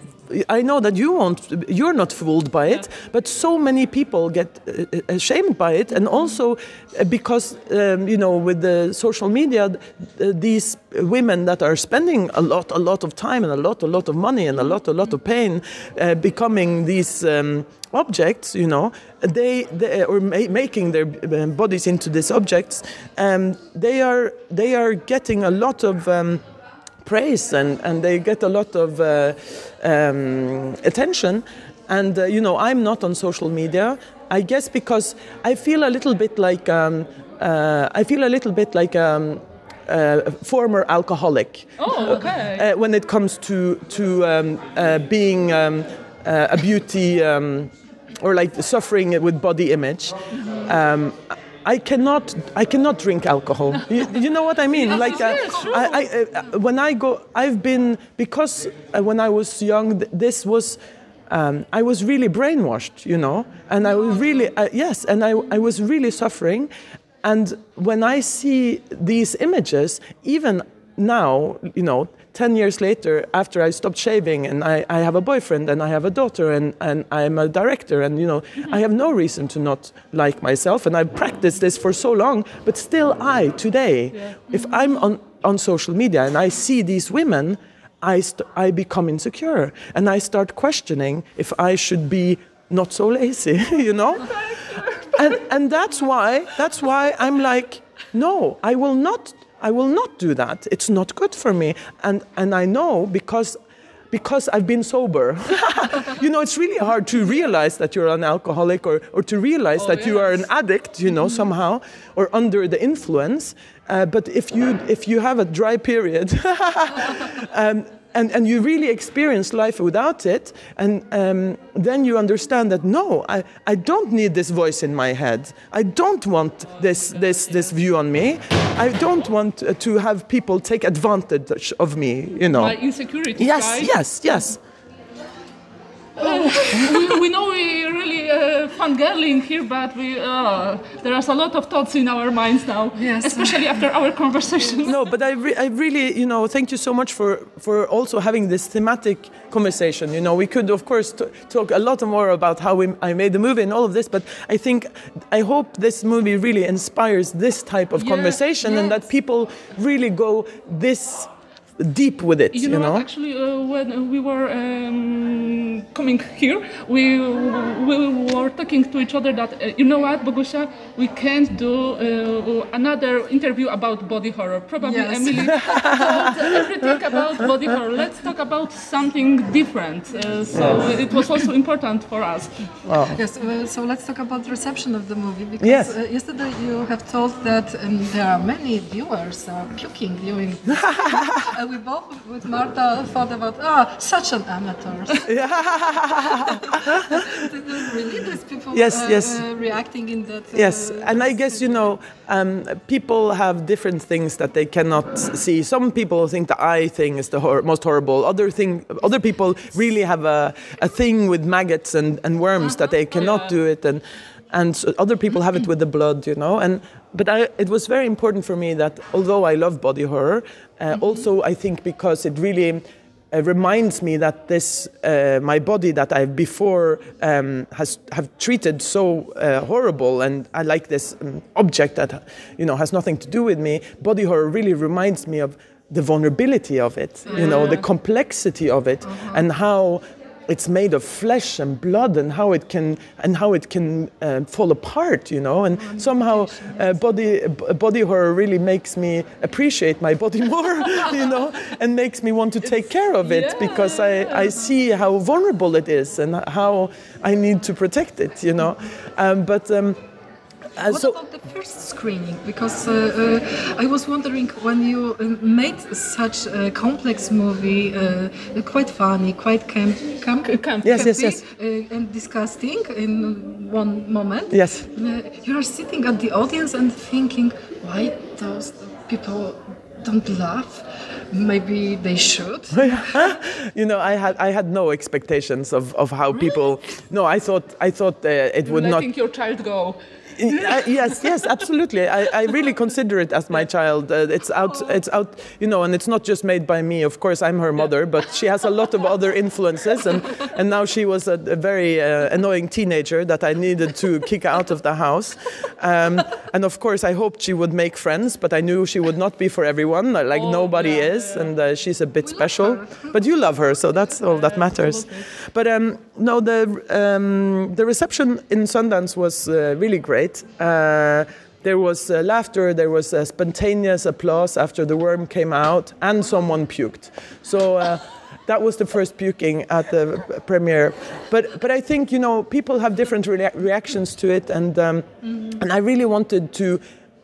I know that you won't, you're not fooled by it, but so many people get uh, uh, ashamed by it, and also uh, because um, you know with the social media, these women that are spending a lot, a lot of time and a lot, a lot of money and a lot, a lot of pain, uh, becoming these. Um, objects you know they, they or ma- making their uh, bodies into these objects um, they are they are getting a lot of um, praise and, and they get a lot of uh, um, attention. And uh, you know, I'm not on social media. I guess because I feel a little bit like um, uh, I feel a little bit like um, a former alcoholic oh okay uh, when it comes to to um, uh, being um, uh, a beauty um, or like suffering with body image. Um, I cannot. I cannot drink alcohol. You, you know what I mean? like, uh. I, I, uh, when I go, I've been because uh, when I was young, this was. Um, I was really brainwashed, you know, and I was really uh, yes, and I, I was really suffering. And when I see these images, even now, you know, 10 years later, after I stopped shaving and I, I have a boyfriend and I have a daughter and, and I'm a director and, you know, mm-hmm. I have no reason to not like myself and I've practiced this for so long, but still I, today, if mm-hmm. I'm on, on social media and I see these women, I, st- I become insecure and I start questioning if I should be not so lazy, you know? and, and that's why that's why I'm like, no, I will not I will not do that. It's not good for me. And and I know because because I've been sober. you know, it's really hard to realize that you're an alcoholic or, or to realize that you are an addict, you know, somehow, or under the influence. Uh, but if you if you have a dry period um, and, and you really experience life without it, and um, then you understand that no, I, I don't need this voice in my head. I don't want this, this, this view on me. I don't want uh, to have people take advantage of me, you know. My insecurity yes, right? yes, yes. we, we know we really uh, fangirling here, but we uh, there's a lot of thoughts in our minds now, Yes. especially after our conversation. No, but I, re- I really, you know, thank you so much for, for also having this thematic conversation. You know, we could, of course, t- talk a lot more about how we, I made the movie and all of this, but I think, I hope this movie really inspires this type of Yeah, conversation and that people really go this deep with it. You You, know, know. actually, uh, when we were um, coming here, we, we were talking to each other that, uh, you know what, Bogusia, we can't do uh, another interview about body horror. Probably Yes. Emilie told everything about body horror. Let's talk about something different. Uh, so it was also important for us. Yes, uh, so let's talk about the reception of the movie because Yes. uh, yesterday you have told that um, there are many viewers uh, puking viewing. we both with Marta thought about ah, such an amateurs. really, these people Yes, uh, yes. Uh, reacting in that. Uh, Yes, and I guess you know, um, people have different things that they cannot see. Some people think the eye thing is the hor- most horrible. Other thing, other people really have a, a thing with maggots and, and worms that they cannot do it, and and so other people have it with the blood, you know. And but I, it was very important for me that although I love body horror, uh, also I think because it really uh, reminds me that this uh, my body that I've before um, has have treated so uh, horrible, and I like this um, object that you know has nothing to do with me. Body horror really reminds me of the vulnerability of it, you know, the complexity of it, and how it's made of flesh and blood and how it can and how it can uh, fall apart you know and somehow uh, body body horror really makes me appreciate my body more you know and makes me want to take care of it because I, I see how vulnerable it is and how I need to protect it you know. Um, but um, uh, What so about the first screening? Because uh, uh, I was wondering when you uh, made such a complex movie, uh, quite funny, quite camp, camp, camp. Yes, yes, campy, yes. uh, and disgusting in one moment. Yes. Uh, you are sitting at the audience and thinking, why those people don't laugh? Maybe they should. you know I had I had no expectations of, of how people no I thought I thought uh, it would not Letting your child go. Uh, yes, yes, absolutely. I, I really consider it as my child. Uh, it's out, it's out, you know, and it's not just made by me. Of course, I'm her mother, but she has a lot of other influences, and and now she was a, a very uh, annoying teenager that I needed to kick out of the house. Um, and of course, I hoped she would make friends, but I knew she would not be for everyone. Like Oh, nobody yeah, is, and uh, she's a bit special. But you love her, so that's all that matters. But um, no, the um, the reception in Sundance was uh, really great. Uh, there was uh, laughter, there was uh, spontaneous applause after the worm came out, and someone puked. So. Uh, that was the first puking at the premiere, but but I think you know people have different rea- reactions to it, and um, and I really wanted to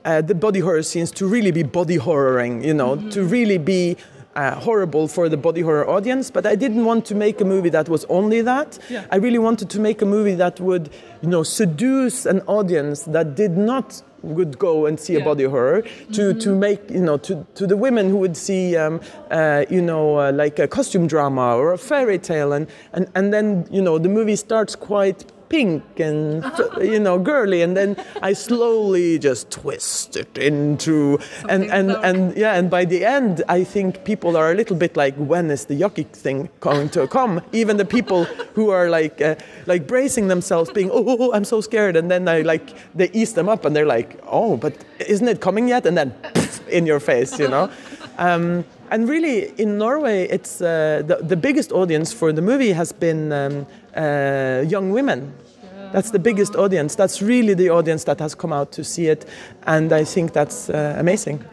uh, the body horror scenes to really be body horroring, you know, to really be uh, horrible for the body horror audience. But I didn't want to make a movie that was only that. Yeah. I really wanted to make a movie that would, you know, seduce an audience that did not would go and see a body horror to, to make you know to, to the women who would see um, uh, you know uh, like a costume drama or a fairy tale and, and and then you know the movie starts quite pink and you know girly and then I slowly just twist it into and and dark. and yeah and by the end I think people are a little bit like when is the yucky thing going to come? Even the people who are like uh, like bracing themselves being oh, oh, oh, I'm so scared and then I like they ease them up and they're like oh but isn't it coming yet? And then in your face you know um, and really in Norway it's uh, the, the biggest audience for the movie has been um, uh, young women that's the biggest audience. That's really the audience that has come out to see it, and I think that's uh, amazing.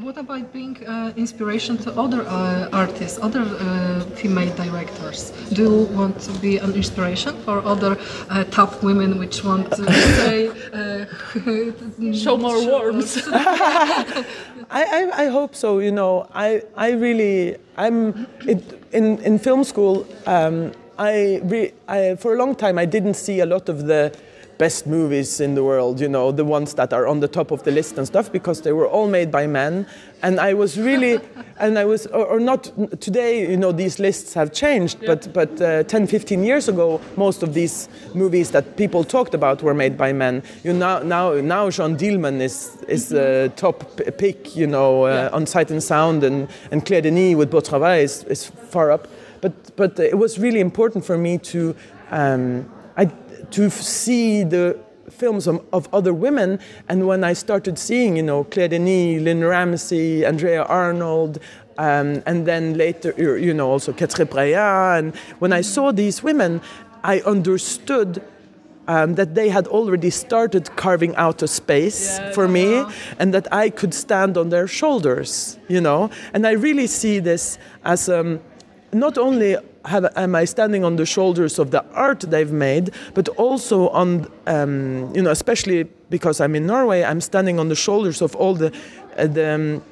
What about being uh, inspiration to other uh, artists, other uh, female directors? Do you want to be an inspiration for other uh, tough women which want to say, uh, Show more worms. I, I, I hope so. You know, I, I really, I'm it, in in film school. Um, I, re, I for a long time I didn't see a lot of the best movies in the world. You know, the ones that are on the top of the list and stuff because they were all made by men. And I was really, and I was, or, or not today. You know, these lists have changed, but but uh, 10, 15 years ago, most of these movies that people talked about were made by men. You know, now now Jeanne Dielman is is a top pick. You know, uh, Yeah. on Sight and Sound, and and Claire Denis with Beau Travail is, is far up. But but it was really important for me to um, to see the films of, of other women. And when I started seeing, you know, Claire Denis, Lynne Ramsay, Andrea Arnold, um, and then later, you know, also Catherine Breillat. And when I saw these women, I understood um, that they had already started carving out a space Yeah, for me and that I could stand on their shoulders, you know. And I really see this as um, not only have, am I standing on the shoulders of the art they've made, but also on, um, you know, especially because I'm in Norway, I'm standing on the shoulders of all the, uh, the um,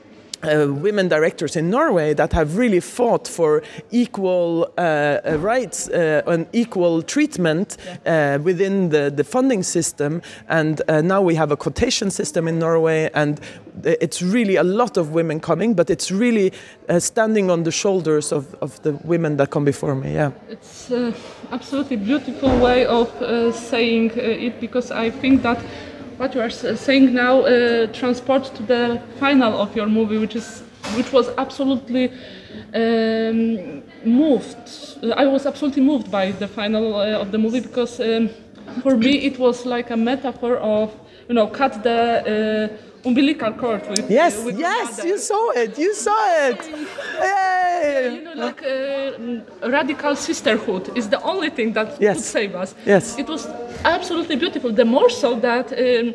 uh, women directors in Norway that have really fought for equal uh, uh, rights uh, and equal treatment uh, within the, the funding system. And uh, now we have a quotation system in Norway, and it's really a lot of women coming, but it's really uh, standing on the shoulders of, of the women that come before me. Yeah. It's uh, absolutely beautiful way of uh, saying uh, it because I think that what you are saying now uh, transports to the final of your movie, which is which was absolutely um, moved. Uh, I was absolutely moved by the final uh, of the movie because um, for me it was like a metaphor of you know cut the uh, umbilical cord with Yes, with yes, you saw it, you saw it. Yay! You know, like uh, radical sisterhood is the only thing that Yes. could save us. Yes. It was absolutely beautiful. The more so that um,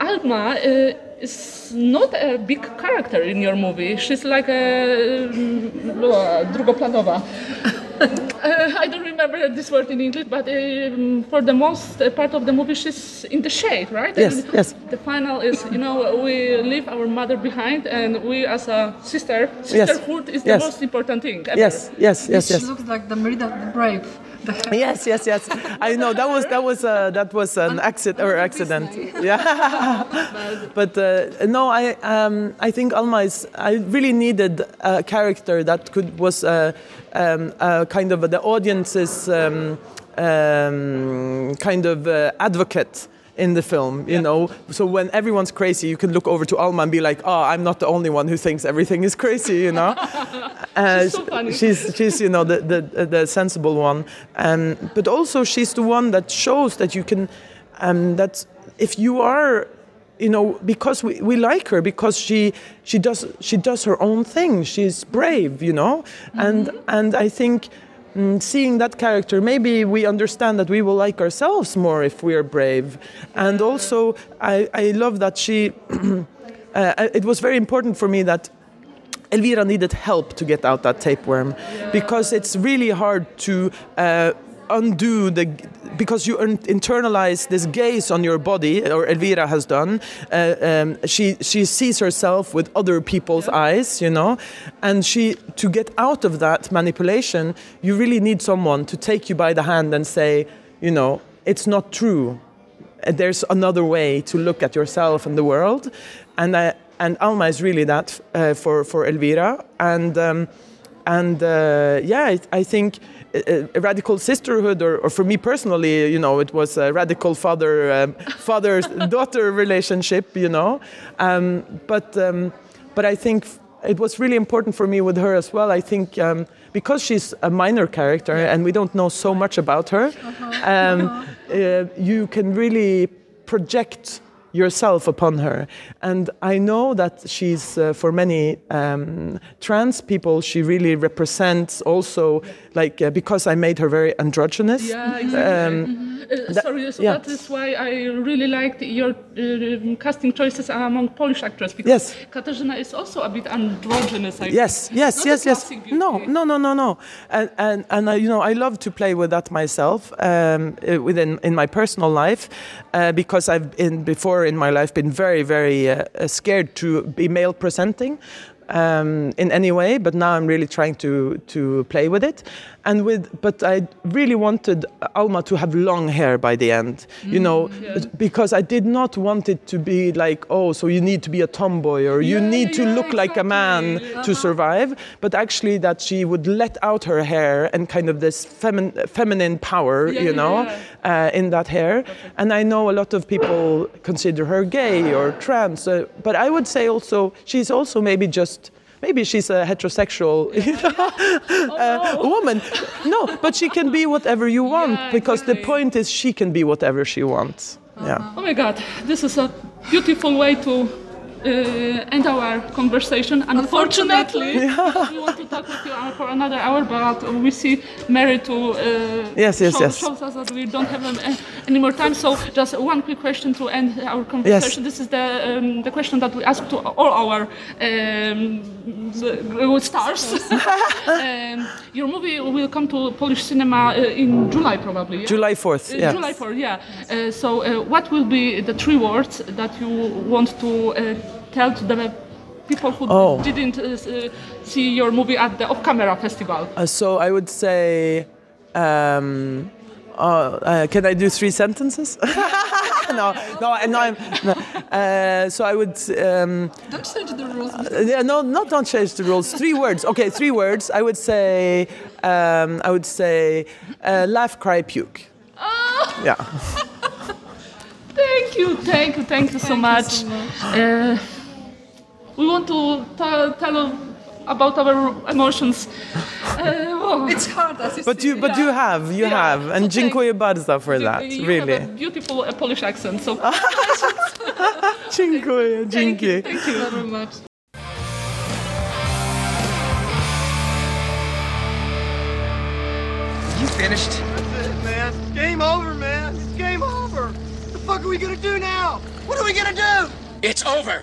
Alma uh, is not a big character in your movie. She's like a um, uh, drugoplanowa. Uh, I don't remember this word in English, but um, for the most uh, part of the movie, she's in the shade, right? Yes, And yes. The final is, you know, we leave our mother behind, and we, as a sister, sisterhood is the Yes. most important thing. Ever. Yes, yes, yes, She yes. looks like the Merida the Brave. Yes, yes, yes. I know that was that was uh, that was an accident or accident. Yeah. but uh, no, I um, I think Alma is. I really needed a character that could was uh, um, uh, kind of the audience's um, um, kind of uh, advocate in the film, you know. So when everyone's crazy, you can look over to Alma and be like, "Oh, I'm not the only one who thinks everything is crazy," you know. Uh, She's so funny. She's she's you know the the, the sensible one, um, but also she's the one that shows that you can um, that if you are you know because we, we like her because she she does she does her own thing she's brave you know and and I think mm, seeing that character maybe we understand that we will like ourselves more if we are brave. And also I, I love that she uh, it was very important for me that Elvira needed help to get out that tapeworm because it's really hard to uh, undo the because you internalize this gaze on your body or Elvira has done uh, um, she she sees herself with other people's eyes you know? And she to get out of that manipulation you really need someone to take you by the hand and say you know it's not true. There's another way to look at yourself and the world, and uh, and Alma is really that uh, for for Elvira, and um, and uh, yeah, I, I think a, a radical sisterhood, or, or for me personally, you know, it was a radical father um, father daughter relationship, you know, um, but um, but I think it was really important for me with her as well. I think um, because she's a minor character and we don't know so much about her, um, uh, you can really project yourself upon her. And I know that she's, uh, for many um, trans people, she really represents also, like, uh, because I made her very androgynous. Yeah, exactly. Um, Uh, sorry, so yeah. that is why I really liked your uh, casting choices among Polish actors because Yes. Katarzyna is also a bit androgynous. I Yes, think. yes, yes, yes. No, no, no, no, no. And and and I, you know, I love to play with that myself um, uh, within in my personal life uh, because I've been before in my life been very, very uh, uh, scared to be male presenting. Um, in any way, but now I'm really trying to to play with it, and with. But I really wanted Alma to have long hair by the end, you know, yeah. because I did not want it to be like, oh, so you need to be a tomboy or you Yeah, need to yeah, look like a man exactly. to survive, but actually that she would let out her hair and kind of this femin- feminine power, you know, uh, in that hair. And I know a lot of people consider her gay or trans, uh, but I would say also she's also maybe just. Maybe she's a heterosexual you know, uh, woman. No, but she can be whatever you want Yeah, because the point is she can be whatever she wants. Yeah. Oh my God, this is a beautiful way to uh, end our conversation. Unfortunately, we want to talk with you uh, for another hour, but we see Mary to uh, Yes, yes, show, yes. shows us that we don't have um, uh, any more time. So just one quick question to end our conversation. Yes. This is the um, the question that we ask to all our um, the- stars. um, your movie will come to Polish cinema uh, in July, probably. yeah? July 4th, Uh, yeah. July 4th, yeah. Uh, so, uh, what will be the three words that you want to uh, tell to the people who Oh. didn't uh, uh, see your movie at the Off Camera Festival? Uh, so I would say, um, uh, uh, can I do three sentences? no, no, no. I'm, no. Uh, so I would, um, Don't change the rules. uh, yeah, no, not don't change the rules. Three words. Okay, three words. I would say, um, I would say, uh, laugh, cry, puke. Yeah. Thank you, thank you, thank you so much. Uh, we want to tell, tell about our emotions. Uh, oh. It's hard as you But see. you, but you have, you Yeah. have, and So thank- dziękuję bardzo for that. you Really. have a beautiful uh, Polish accent, so Dziękuję, thank dzięki. you, thank you. very much. You finished? That's it, man. It's game over, man. It's game over. What the fuck are we gonna do now? What are we gonna do? It's over.